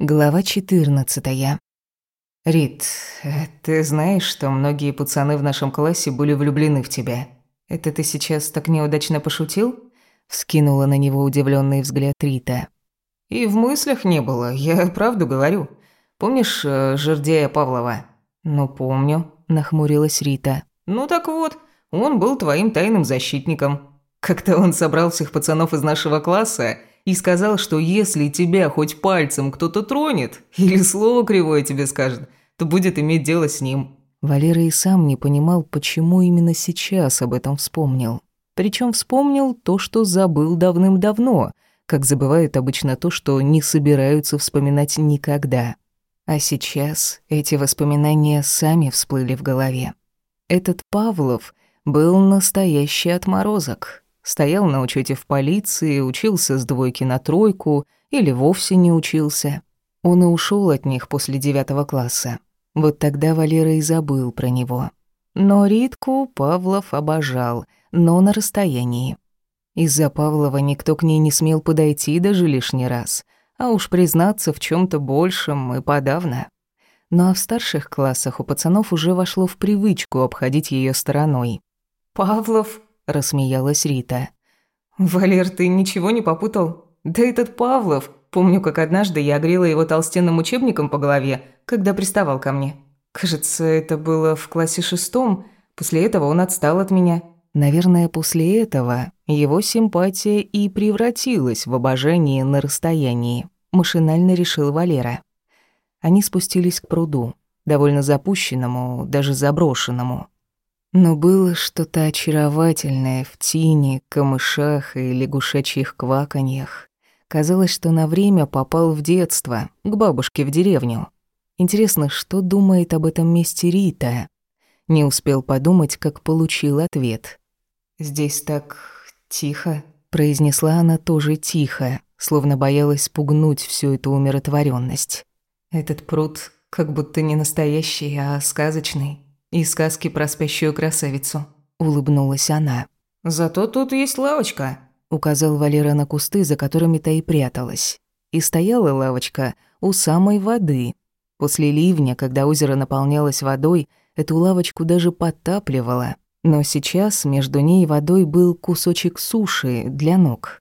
Глава 14. Рит, ты знаешь, что многие пацаны в нашем классе были влюблены в тебя? Это ты сейчас так неудачно пошутил? Вскинула на него удивленный взгляд Рита. И в мыслях не было, я правду говорю. Помнишь э, Жердея Павлова? Ну, помню, нахмурилась Рита. Ну так вот, он был твоим тайным защитником. Как-то он собрал всех пацанов из нашего класса и сказал, что если тебя хоть пальцем кто-то тронет или слово кривое тебе скажет, то будет иметь дело с ним». Валера и сам не понимал, почему именно сейчас об этом вспомнил. Причем вспомнил то, что забыл давным-давно, как забывают обычно то, что не собираются вспоминать никогда. А сейчас эти воспоминания сами всплыли в голове. Этот Павлов был настоящий отморозок. Стоял на учете в полиции, учился с двойки на тройку или вовсе не учился. Он и ушел от них после девятого класса. Вот тогда Валера и забыл про него. Но Ритку Павлов обожал, но на расстоянии. Из-за Павлова никто к ней не смел подойти даже лишний раз, а уж признаться в чем то большем и подавно. Ну а в старших классах у пацанов уже вошло в привычку обходить ее стороной. «Павлов рассмеялась Рита. «Валер, ты ничего не попутал? Да этот Павлов. Помню, как однажды я огрела его толстенным учебником по голове, когда приставал ко мне. Кажется, это было в классе шестом. После этого он отстал от меня. Наверное, после этого его симпатия и превратилась в обожание на расстоянии. Машинально решил Валера. Они спустились к пруду, довольно запущенному, даже заброшенному. Но было что-то очаровательное в тени, камышах и лягушачьих кваканьях. Казалось, что на время попал в детство, к бабушке в деревню. Интересно, что думает об этом месте Рита? Не успел подумать, как получил ответ. «Здесь так тихо», — произнесла она тоже тихо, словно боялась спугнуть всю эту умиротворенность. «Этот пруд как будто не настоящий, а сказочный». И сказки про спящую красавицу», — улыбнулась она. «Зато тут есть лавочка», — указал Валера на кусты, за которыми та и пряталась. И стояла лавочка у самой воды. После ливня, когда озеро наполнялось водой, эту лавочку даже подтапливало. Но сейчас между ней и водой был кусочек суши для ног.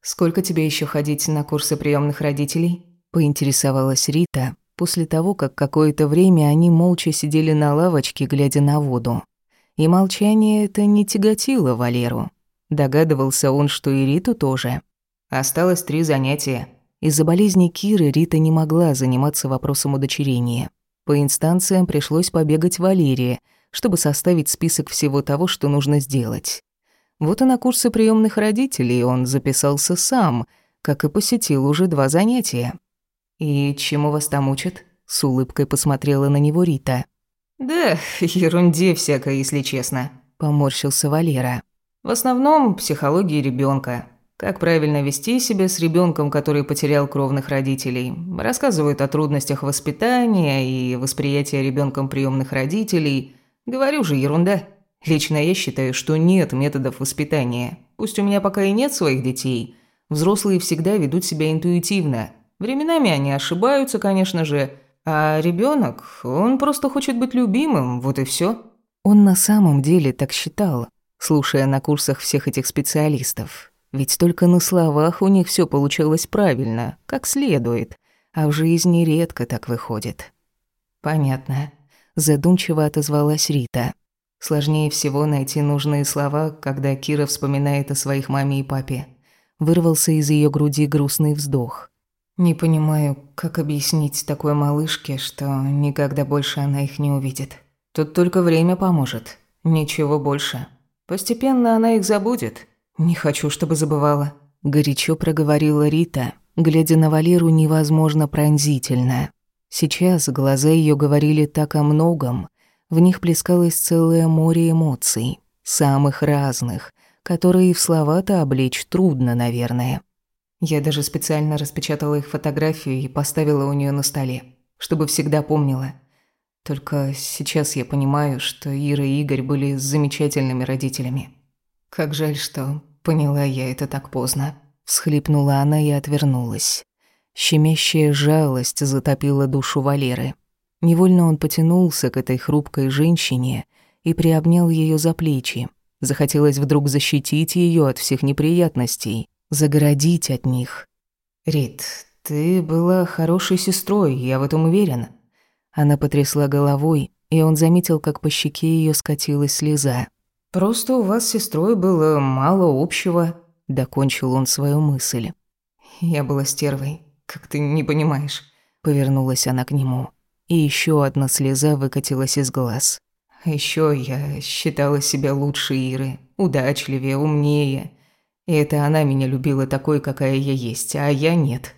«Сколько тебе еще ходить на курсы приемных родителей?» — поинтересовалась Рита, после того, как какое-то время они молча сидели на лавочке, глядя на воду. И молчание это не тяготило Валеру. Догадывался он, что и Риту тоже. Осталось три занятия. Из-за болезни Киры Рита не могла заниматься вопросом удочерения. По инстанциям пришлось побегать Валерии, чтобы составить список всего того, что нужно сделать. Вот и на курсы приемных родителей он записался сам, как и посетил уже два занятия. «И чему вас там учат?» — с улыбкой посмотрела на него Рита. «Да, ерунде всякой, если честно», — поморщился Валера. «В основном психологии ребенка. Как правильно вести себя с ребенком, который потерял кровных родителей. Рассказывают о трудностях воспитания и восприятия ребенком приемных родителей. Говорю же, ерунда. Лично я считаю, что нет методов воспитания. Пусть у меня пока и нет своих детей. Взрослые всегда ведут себя интуитивно, Временами они ошибаются, конечно же, а ребенок, он просто хочет быть любимым, вот и все. Он на самом деле так считал, слушая на курсах всех этих специалистов. Ведь только на словах у них все получалось правильно, как следует, а в жизни редко так выходит. Понятно, задумчиво отозвалась Рита. Сложнее всего найти нужные слова, когда Кира вспоминает о своих маме и папе. Вырвался из ее груди грустный вздох. Не понимаю, как объяснить такой малышке, что никогда больше она их не увидит. Тут только время поможет. Ничего больше. Постепенно она их забудет. Не хочу, чтобы забывала. Горячо проговорила Рита, глядя на Валеру невозможно пронзительно. Сейчас глаза ее говорили так о многом. В них плескалось целое море эмоций, самых разных, которые в слова-то облечь трудно, наверное. Я даже специально распечатала их фотографию и поставила у нее на столе, чтобы всегда помнила. Только сейчас я понимаю, что Ира и Игорь были замечательными родителями. Как жаль, что поняла я это так поздно. Всхлипнула она и отвернулась. Щемящая жалость затопила душу Валеры. Невольно он потянулся к этой хрупкой женщине и приобнял ее за плечи. Захотелось вдруг защитить ее от всех неприятностей, загородить от них. «Рит, ты была хорошей сестрой, я в этом уверен». Она потрясла головой, и он заметил, как по щеке ее скатилась слеза. «Просто у вас с сестрой было мало общего», — докончил он свою мысль. «Я была стервой, как ты не понимаешь», — повернулась она к нему. И еще одна слеза выкатилась из глаз. Еще я считала себя лучше Иры, удачливее, умнее. И это она меня любила такой, какая я есть, а я нет.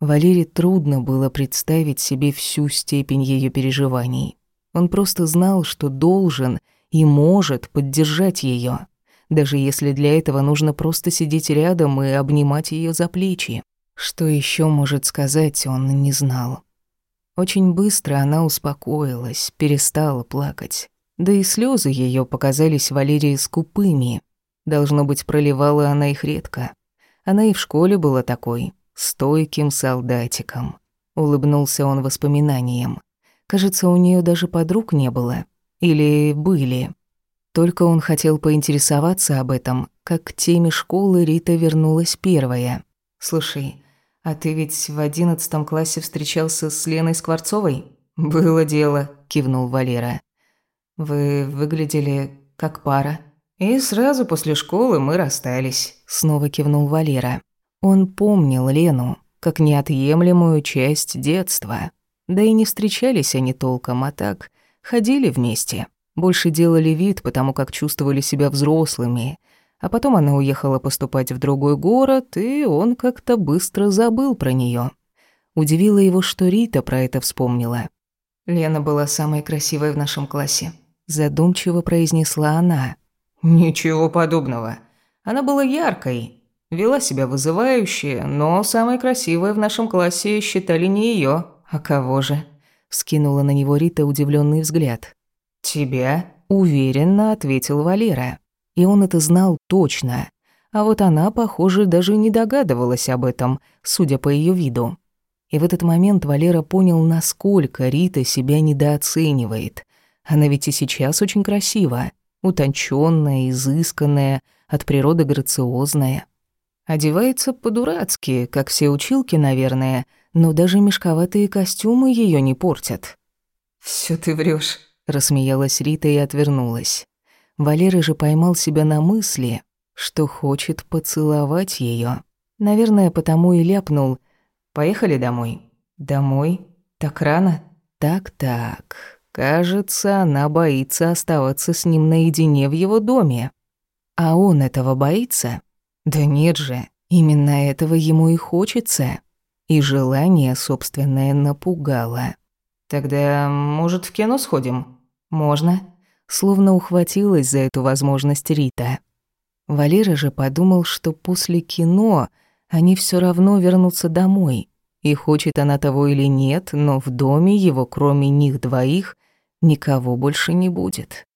Валере трудно было представить себе всю степень ее переживаний. Он просто знал, что должен и может поддержать ее, даже если для этого нужно просто сидеть рядом и обнимать ее за плечи. Что еще может сказать, он не знал. Очень быстро она успокоилась, перестала плакать. Да и слезы ее показались Валерии скупыми. Должно быть, проливала она их редко. Она и в школе была такой, стойким солдатиком. Улыбнулся он воспоминаниям. Кажется, у нее даже подруг не было. Или были. Только он хотел поинтересоваться об этом, как к теме школы Рита вернулась первая. «Слушай, а ты ведь в одиннадцатом классе встречался с Леной Скворцовой?» «Было дело», – кивнул Валера. «Вы выглядели как пара». «И сразу после школы мы расстались», – снова кивнул Валера. Он помнил Лену как неотъемлемую часть детства. Да и не встречались они толком, а так ходили вместе. Больше делали вид, потому как чувствовали себя взрослыми. А потом она уехала поступать в другой город, и он как-то быстро забыл про нее. Удивило его, что Рита про это вспомнила. «Лена была самой красивой в нашем классе», – задумчиво произнесла она. «Ничего подобного. Она была яркой, вела себя вызывающе, но самой красивой в нашем классе считали не ее. «А кого же?» – вскинула на него Рита удивленный взгляд. «Тебя?» – уверенно ответил Валера. И он это знал точно. А вот она, похоже, даже не догадывалась об этом, судя по ее виду. И в этот момент Валера понял, насколько Рита себя недооценивает. Она ведь и сейчас очень красива, утонченная, изысканная, от природы грациозная. Одевается по-дурацки, как все училки, наверное, но даже мешковатые костюмы ее не портят. Все ты врешь, рассмеялась Рита и отвернулась. Валера же поймал себя на мысли, что хочет поцеловать ее. Наверное, потому и ляпнул «Поехали домой». «Домой? Так рано?» «Так-так, кажется, она боится оставаться с ним наедине в его доме. А он этого боится?» «Да нет же, именно этого ему и хочется» и желание собственное напугало. «Тогда, может, в кино сходим?» «Можно». Словно ухватилась за эту возможность Рита. Валера же подумал, что после кино они все равно вернутся домой. И хочет она того или нет, но в доме его, кроме них двоих, никого больше не будет.